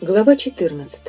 Глава 14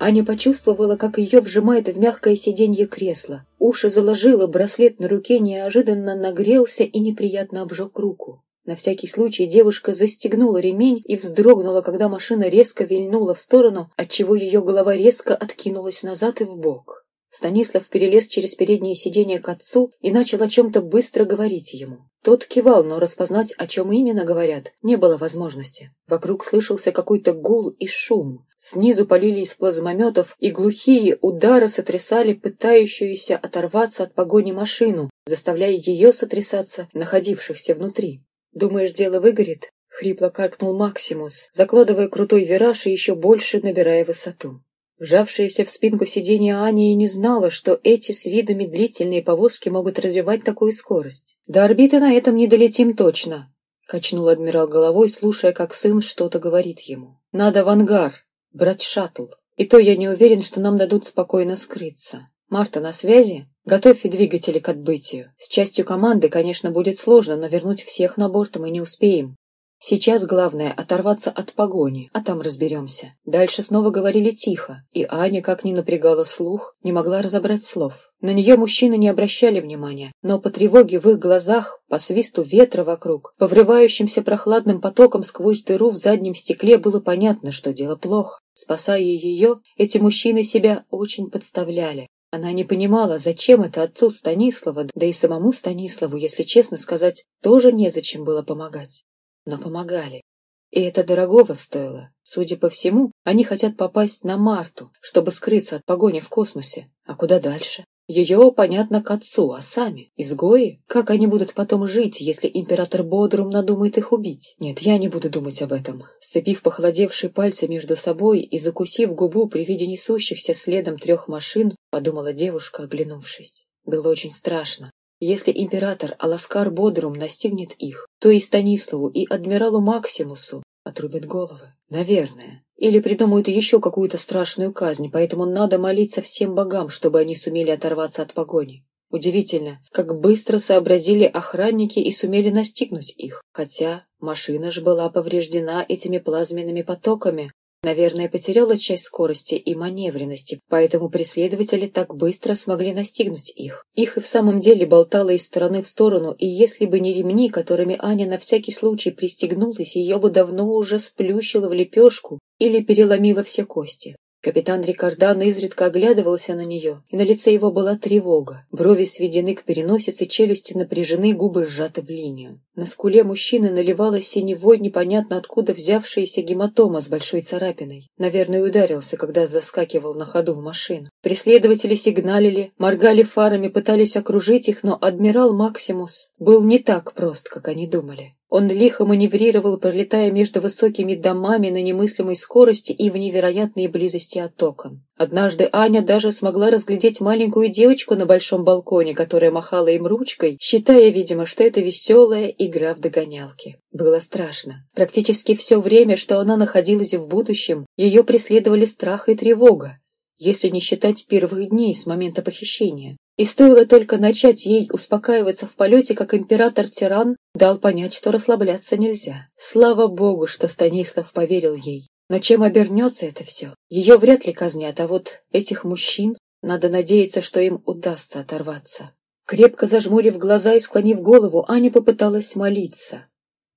Аня почувствовала, как ее вжимает в мягкое сиденье кресла. Уши заложила, браслет на руке неожиданно нагрелся и неприятно обжег руку. На всякий случай девушка застегнула ремень и вздрогнула, когда машина резко вильнула в сторону, отчего ее голова резко откинулась назад и в бок. Станислав перелез через переднее сиденье к отцу и начал о чем-то быстро говорить ему. Тот кивал, но распознать, о чем именно говорят, не было возможности. Вокруг слышался какой-то гул и шум. Снизу полили из плазмометов, и глухие удары сотрясали пытающуюся оторваться от погони машину, заставляя ее сотрясаться, находившихся внутри. «Думаешь, дело выгорит?» — хрипло каркнул Максимус, закладывая крутой вираж и еще больше набирая высоту. Вжавшаяся в спинку сиденья Аня и не знала, что эти с виду медлительные повозки могут развивать такую скорость. «До орбиты на этом не долетим точно», — качнул адмирал головой, слушая, как сын что-то говорит ему. «Надо в ангар, брать шаттл. И то я не уверен, что нам дадут спокойно скрыться. Марта на связи? Готовь двигатели к отбытию. С частью команды, конечно, будет сложно, но вернуть всех на борт мы не успеем. Сейчас главное — оторваться от погони, а там разберемся. Дальше снова говорили тихо, и Аня, как ни напрягала слух, не могла разобрать слов. На нее мужчины не обращали внимания, но по тревоге в их глазах, по свисту ветра вокруг, по врывающимся прохладным потоком сквозь дыру в заднем стекле было понятно, что дело плохо. Спасая ее, эти мужчины себя очень подставляли. Она не понимала, зачем это отцу Станислава, да и самому Станиславу, если честно сказать, тоже незачем было помогать но помогали. И это дорогого стоило. Судя по всему, они хотят попасть на Марту, чтобы скрыться от погони в космосе. А куда дальше? Ее, понятно, к отцу, а сами? Изгои? Как они будут потом жить, если император Бодрум надумает их убить? Нет, я не буду думать об этом. Сцепив похолодевшие пальцы между собой и закусив губу при виде несущихся следом трех машин, подумала девушка, оглянувшись. Было очень страшно. Если император Аласкар Бодрум настигнет их, то и Станиславу, и адмиралу Максимусу отрубят головы. Наверное. Или придумают еще какую-то страшную казнь, поэтому надо молиться всем богам, чтобы они сумели оторваться от погони. Удивительно, как быстро сообразили охранники и сумели настигнуть их. Хотя машина же была повреждена этими плазменными потоками, Наверное, потеряла часть скорости и маневренности, поэтому преследователи так быстро смогли настигнуть их. Их и в самом деле болтало из стороны в сторону, и если бы не ремни, которыми Аня на всякий случай пристегнулась, ее бы давно уже сплющило в лепешку или переломило все кости. Капитан Рикардан изредка оглядывался на нее, и на лице его была тревога. Брови сведены к переносице, челюсти напряжены, губы сжаты в линию. На скуле мужчины наливалась синевой, непонятно откуда взявшаяся гематома с большой царапиной. Наверное, ударился, когда заскакивал на ходу в машину. Преследователи сигналили, моргали фарами, пытались окружить их, но адмирал Максимус был не так прост, как они думали. Он лихо маневрировал, пролетая между высокими домами на немыслимой скорости и в невероятной близости от окон. Однажды Аня даже смогла разглядеть маленькую девочку на большом балконе, которая махала им ручкой, считая, видимо, что это веселая игра в догонялки. Было страшно. Практически все время, что она находилась в будущем, ее преследовали страх и тревога, если не считать первых дней с момента похищения. И стоило только начать ей успокаиваться в полете, как император-тиран дал понять, что расслабляться нельзя. Слава богу, что Станислав поверил ей. Но чем обернется это все? Ее вряд ли казнят, а вот этих мужчин надо надеяться, что им удастся оторваться. Крепко зажмурив глаза и склонив голову, Аня попыталась молиться.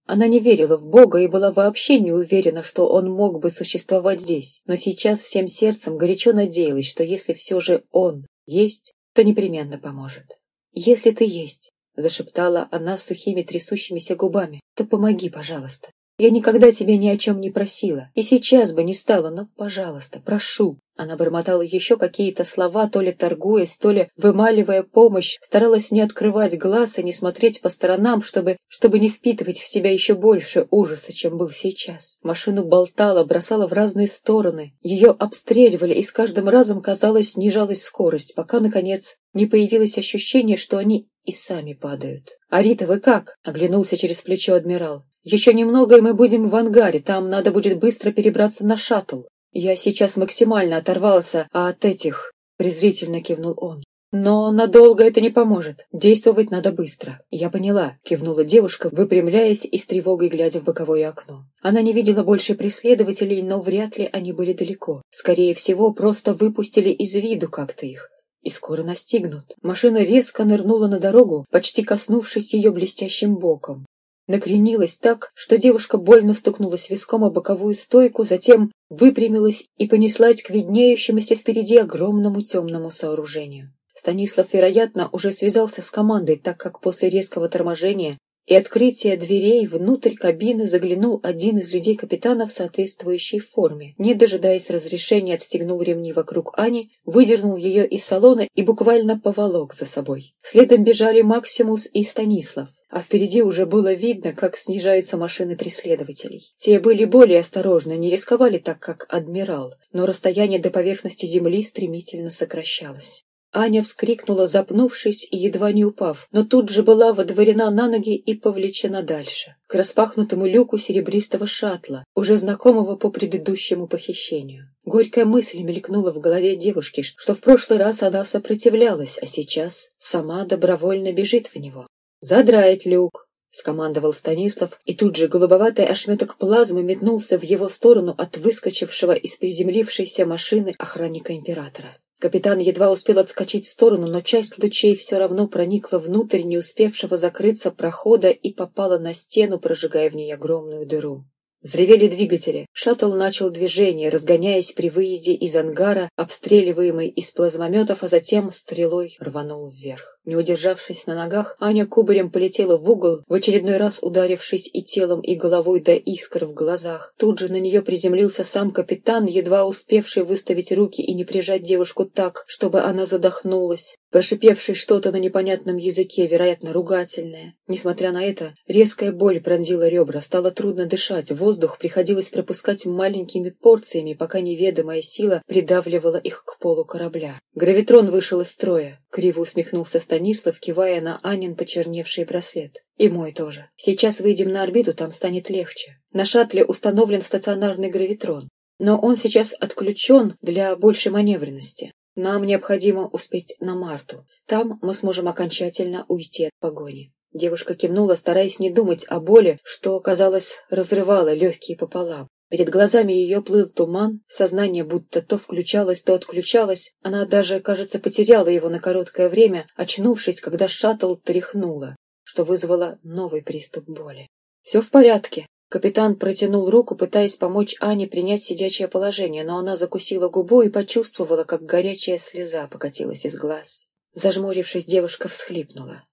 Она не верила в Бога и была вообще не уверена, что он мог бы существовать здесь, но сейчас всем сердцем горячо надеялась, что если все же он есть, то непременно поможет. «Если ты есть», — зашептала она сухими трясущимися губами, — «то помоги, пожалуйста. Я никогда тебя ни о чем не просила, и сейчас бы не стала, но, пожалуйста, прошу». Она бормотала еще какие-то слова, то ли торгуясь, то ли вымаливая помощь, старалась не открывать глаз и не смотреть по сторонам, чтобы, чтобы не впитывать в себя еще больше ужаса, чем был сейчас. Машину болтала, бросала в разные стороны. Ее обстреливали, и с каждым разом, казалось, снижалась скорость, пока, наконец, не появилось ощущение, что они и сами падают. «Арита, вы как?» — оглянулся через плечо адмирал. «Еще немного, и мы будем в ангаре. Там надо будет быстро перебраться на шаттл. Я сейчас максимально оторвался от этих...» — презрительно кивнул он. Но надолго это не поможет. Действовать надо быстро. Я поняла, кивнула девушка, выпрямляясь и с тревогой глядя в боковое окно. Она не видела больше преследователей, но вряд ли они были далеко. Скорее всего, просто выпустили из виду как-то их и скоро настигнут. Машина резко нырнула на дорогу, почти коснувшись ее блестящим боком накренилась так, что девушка больно стукнулась виском о боковую стойку, затем выпрямилась и понеслась к виднеющемуся впереди огромному темному сооружению. Станислав, вероятно, уже связался с командой, так как после резкого торможения и открытия дверей внутрь кабины заглянул один из людей капитана в соответствующей форме. Не дожидаясь разрешения, отстегнул ремни вокруг Ани, выдернул ее из салона и буквально поволок за собой. Следом бежали Максимус и Станислав а впереди уже было видно, как снижаются машины преследователей. Те были более осторожны, не рисковали так, как адмирал, но расстояние до поверхности земли стремительно сокращалось. Аня вскрикнула, запнувшись и едва не упав, но тут же была водворена на ноги и повлечена дальше, к распахнутому люку серебристого шаттла, уже знакомого по предыдущему похищению. Горькая мысль мелькнула в голове девушки, что в прошлый раз она сопротивлялась, а сейчас сама добровольно бежит в него. «Задрать люк!» — скомандовал Станислав, и тут же голубоватый ошметок плазмы метнулся в его сторону от выскочившего из приземлившейся машины охранника императора. Капитан едва успел отскочить в сторону, но часть лучей все равно проникла внутрь не успевшего закрыться прохода и попала на стену, прожигая в ней огромную дыру. Взревели двигатели. Шаттл начал движение, разгоняясь при выезде из ангара, обстреливаемый из плазмометов, а затем стрелой рванул вверх. Не удержавшись на ногах, Аня кубарем полетела в угол, в очередной раз ударившись и телом, и головой до искр в глазах. Тут же на нее приземлился сам капитан, едва успевший выставить руки и не прижать девушку так, чтобы она задохнулась прошипевший что-то на непонятном языке, вероятно, ругательное. Несмотря на это, резкая боль пронзила ребра, стало трудно дышать, воздух приходилось пропускать маленькими порциями, пока неведомая сила придавливала их к полу корабля. Гравитрон вышел из строя. Криво усмехнулся Станислав, кивая на Анин почерневший браслет. И мой тоже. Сейчас выйдем на орбиту, там станет легче. На шаттле установлен стационарный гравитрон. Но он сейчас отключен для большей маневренности. Нам необходимо успеть на Марту. Там мы сможем окончательно уйти от погони. Девушка кивнула, стараясь не думать о боли, что, казалось, разрывало легкие пополам. Перед глазами ее плыл туман, сознание будто то включалось, то отключалось. Она даже, кажется, потеряла его на короткое время, очнувшись, когда шаттл тряхнула, что вызвало новый приступ боли. «Все в порядке», Капитан протянул руку, пытаясь помочь Ане принять сидячее положение, но она закусила губу и почувствовала, как горячая слеза покатилась из глаз. Зажмурившись, девушка всхлипнула.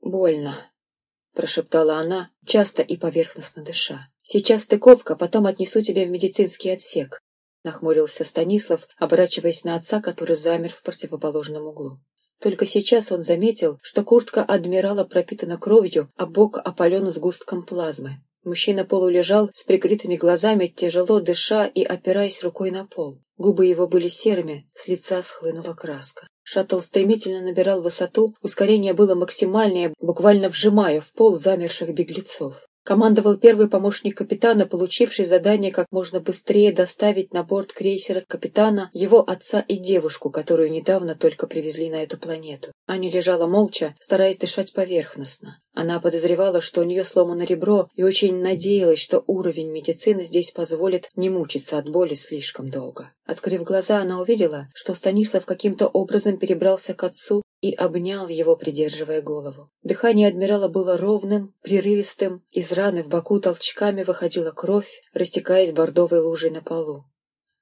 «Больно», — прошептала она, часто и поверхностно дыша. «Сейчас стыковка, потом отнесу тебя в медицинский отсек», — нахмурился Станислав, оборачиваясь на отца, который замер в противоположном углу. Только сейчас он заметил, что куртка адмирала пропитана кровью, а бок опален сгустком плазмы. Мужчина полулежал с прикрытыми глазами, тяжело дыша и опираясь рукой на пол. Губы его были серыми, с лица схлынула краска. Шаттл стремительно набирал высоту, ускорение было максимальное, буквально вжимая в пол замерших беглецов. Командовал первый помощник капитана, получивший задание как можно быстрее доставить на борт крейсера капитана его отца и девушку, которую недавно только привезли на эту планету. Аня лежала молча, стараясь дышать поверхностно. Она подозревала, что у нее сломано ребро, и очень надеялась, что уровень медицины здесь позволит не мучиться от боли слишком долго. Открыв глаза, она увидела, что Станислав каким-то образом перебрался к отцу и обнял его, придерживая голову. Дыхание адмирала было ровным, прерывистым, из раны в боку толчками выходила кровь, растекаясь бордовой лужей на полу.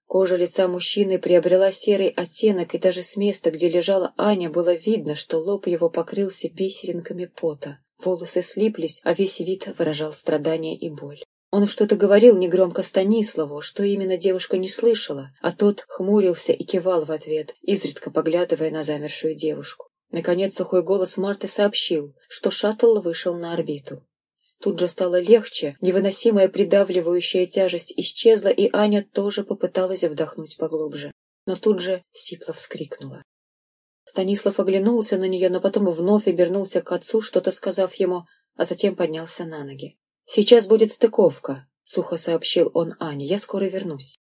Кожа лица мужчины приобрела серый оттенок, и даже с места, где лежала Аня, было видно, что лоб его покрылся бисеринками пота. Волосы слиплись, а весь вид выражал страдания и боль. Он что-то говорил негромко Станиславу, что именно девушка не слышала, а тот хмурился и кивал в ответ, изредка поглядывая на замершую девушку. Наконец сухой голос Марты сообщил, что шаттл вышел на орбиту. Тут же стало легче, невыносимая придавливающая тяжесть исчезла, и Аня тоже попыталась вдохнуть поглубже. Но тут же сипло вскрикнула. Станислав оглянулся на нее, но потом вновь обернулся к отцу, что-то сказав ему, а затем поднялся на ноги. «Сейчас будет стыковка», — сухо сообщил он Ане, — «я скоро вернусь».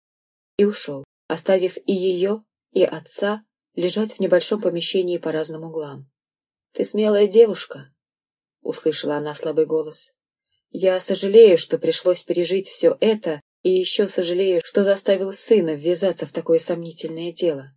И ушел, оставив и ее, и отца лежать в небольшом помещении по разным углам. «Ты смелая девушка», — услышала она слабый голос. «Я сожалею, что пришлось пережить все это, и еще сожалею, что заставил сына ввязаться в такое сомнительное дело.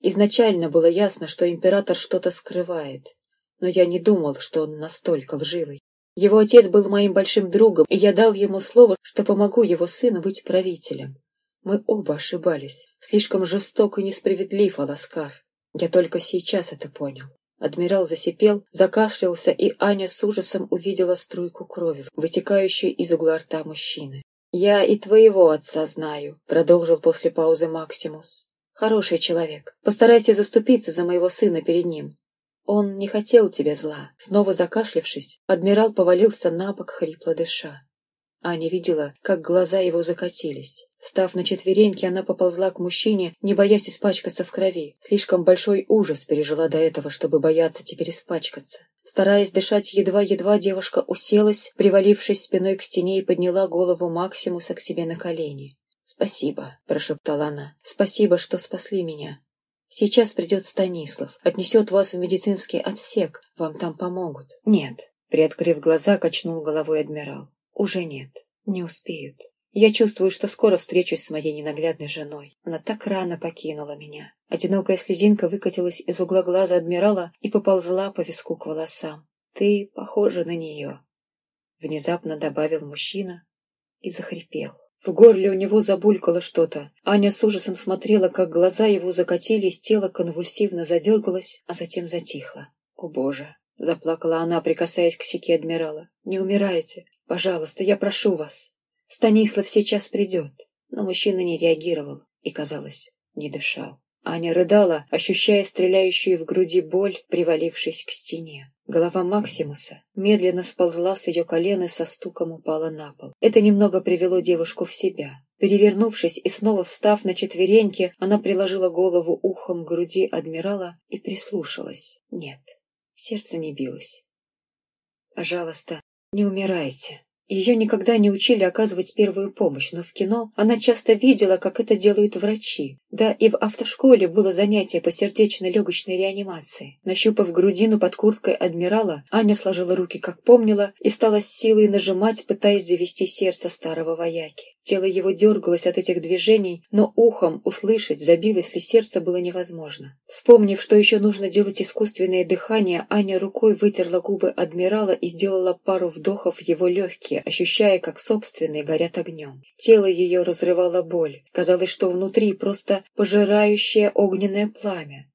Изначально было ясно, что император что-то скрывает, но я не думал, что он настолько лживый. Его отец был моим большим другом, и я дал ему слово, что помогу его сыну быть правителем. Мы оба ошибались. Слишком жесток и несправедлив Аласкар. Я только сейчас это понял. Адмирал засипел, закашлялся, и Аня с ужасом увидела струйку крови, вытекающую из угла рта мужчины. «Я и твоего отца знаю», — продолжил после паузы Максимус. «Хороший человек. Постарайся заступиться за моего сына перед ним. Он не хотел тебе зла». Снова закашлявшись, адмирал повалился на бок, хрипло дыша. Аня видела, как глаза его закатились. Став на четвереньки, она поползла к мужчине, не боясь испачкаться в крови. Слишком большой ужас пережила до этого, чтобы бояться теперь испачкаться. Стараясь дышать едва-едва, девушка уселась, привалившись спиной к стене и подняла голову Максимуса к себе на колени. «Спасибо», — прошептала она. «Спасибо, что спасли меня. Сейчас придет Станислав, отнесет вас в медицинский отсек, вам там помогут». «Нет», — приоткрыв глаза, качнул головой адмирал. Уже нет, не успеют. Я чувствую, что скоро встречусь с моей ненаглядной женой. Она так рано покинула меня. Одинокая слезинка выкатилась из угла глаза адмирала и поползла по виску к волосам. «Ты похожа на нее», — внезапно добавил мужчина и захрипел. В горле у него забулькало что-то. Аня с ужасом смотрела, как глаза его закатились, тело конвульсивно задергалось, а затем затихло. «О, Боже!» — заплакала она, прикасаясь к щеке адмирала. «Не умирайте! Пожалуйста, я прошу вас. Станислав сейчас придет. Но мужчина не реагировал и, казалось, не дышал. Аня рыдала, ощущая стреляющую в груди боль, привалившись к стене. Голова Максимуса медленно сползла с ее колен и со стуком упала на пол. Это немного привело девушку в себя. Перевернувшись и снова встав на четвереньки, она приложила голову ухом к груди адмирала и прислушалась. Нет, сердце не билось. «Пожалуйста, не умирайте. Ее никогда не учили оказывать первую помощь, но в кино она часто видела, как это делают врачи. Да и в автошколе было занятие по сердечно-легочной реанимации. Нащупав грудину под курткой адмирала, Аня сложила руки, как помнила, и стала с силой нажимать, пытаясь завести сердце старого вояки. Тело его дергалось от этих движений, но ухом услышать, забилось ли сердце, было невозможно. Вспомнив, что еще нужно делать искусственное дыхание, Аня рукой вытерла губы адмирала и сделала пару вдохов его легкие, ощущая, как собственные горят огнем. Тело ее разрывало боль. Казалось, что внутри просто пожирающее огненное пламя.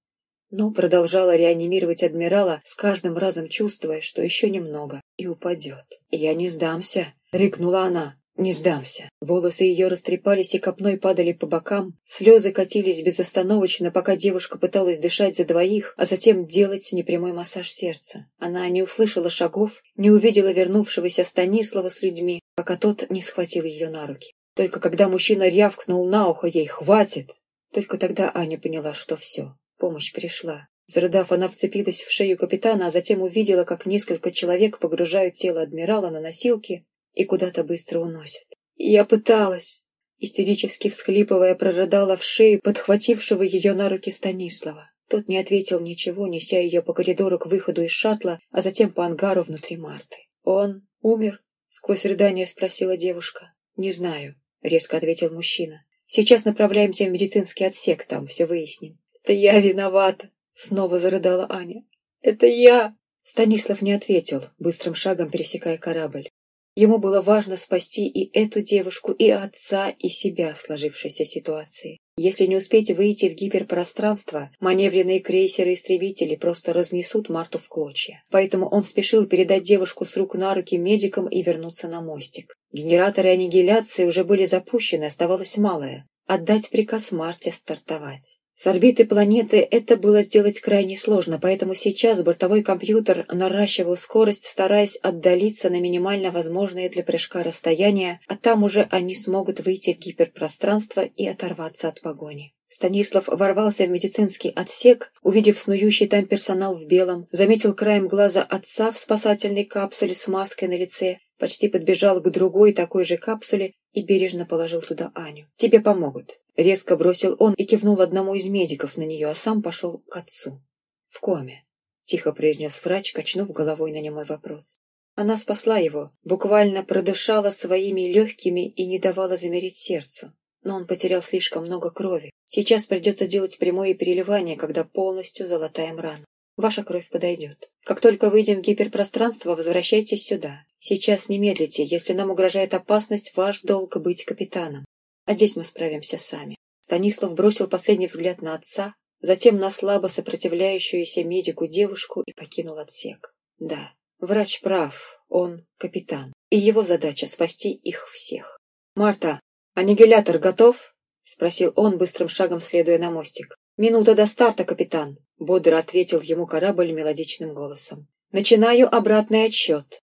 Но продолжала реанимировать адмирала, с каждым разом чувствуя, что еще немного, и упадет. «Я не сдамся!» — рыкнула она. Не сдамся. Волосы ее растрепались и копной падали по бокам, слезы катились безостановочно, пока девушка пыталась дышать за двоих, а затем делать непрямой массаж сердца. Она не услышала шагов, не увидела вернувшегося Станислава с людьми, пока тот не схватил ее на руки. Только когда мужчина рявкнул на ухо ей «Хватит!», только тогда Аня поняла, что все, помощь пришла. Зарыдав, она вцепилась в шею капитана, а затем увидела, как несколько человек погружают тело адмирала на носилки и куда-то быстро уносят. Я пыталась, истерически всхлипывая, прорыдала в шею подхватившего ее на руки Станислава. Тот не ответил ничего, неся ее по коридору к выходу из шаттла, а затем по ангару внутри Марты. «Он умер?» — сквозь рыдание спросила девушка. «Не знаю», — резко ответил мужчина. «Сейчас направляемся в медицинский отсек, там все выясним». «Это я виновата!» — снова зарыдала Аня. «Это я!» Станислав не ответил, быстрым шагом пересекая корабль. Ему было важно спасти и эту девушку, и отца, и себя в сложившейся ситуации. Если не успеть выйти в гиперпространство, маневренные крейсеры-истребители просто разнесут Марту в клочья. Поэтому он спешил передать девушку с рук на руки медикам и вернуться на мостик. Генераторы аннигиляции уже были запущены, оставалось малое — отдать приказ Марте стартовать. С орбиты планеты это было сделать крайне сложно, поэтому сейчас бортовой компьютер наращивал скорость, стараясь отдалиться на минимально возможное для прыжка расстояние, а там уже они смогут выйти в гиперпространство и оторваться от погони. Станислав ворвался в медицинский отсек, увидев снующий там персонал в белом, заметил краем глаза отца в спасательной капсуле с маской на лице, почти подбежал к другой такой же капсуле и бережно положил туда Аню. «Тебе помогут. Резко бросил он и кивнул одному из медиков на нее, а сам пошел к отцу. В коме, тихо произнес врач, качнув головой на немой вопрос. Она спасла его, буквально продышала своими легкими и не давала замереть сердцу. Но он потерял слишком много крови. Сейчас придется делать прямое переливание, когда полностью залатаем рану. Ваша кровь подойдет. Как только выйдем в гиперпространство, возвращайтесь сюда. Сейчас не медлите. Если нам угрожает опасность, ваш долг быть капитаном. А здесь мы справимся сами. Станислав бросил последний взгляд на отца, затем на слабо сопротивляющуюся медику девушку и покинул отсек. Да, врач прав, он капитан, и его задача спасти их всех. «Марта, аннигилятор готов?» — спросил он, быстрым шагом следуя на мостик. «Минута до старта, капитан», — бодро ответил ему корабль мелодичным голосом. «Начинаю обратный отсчет.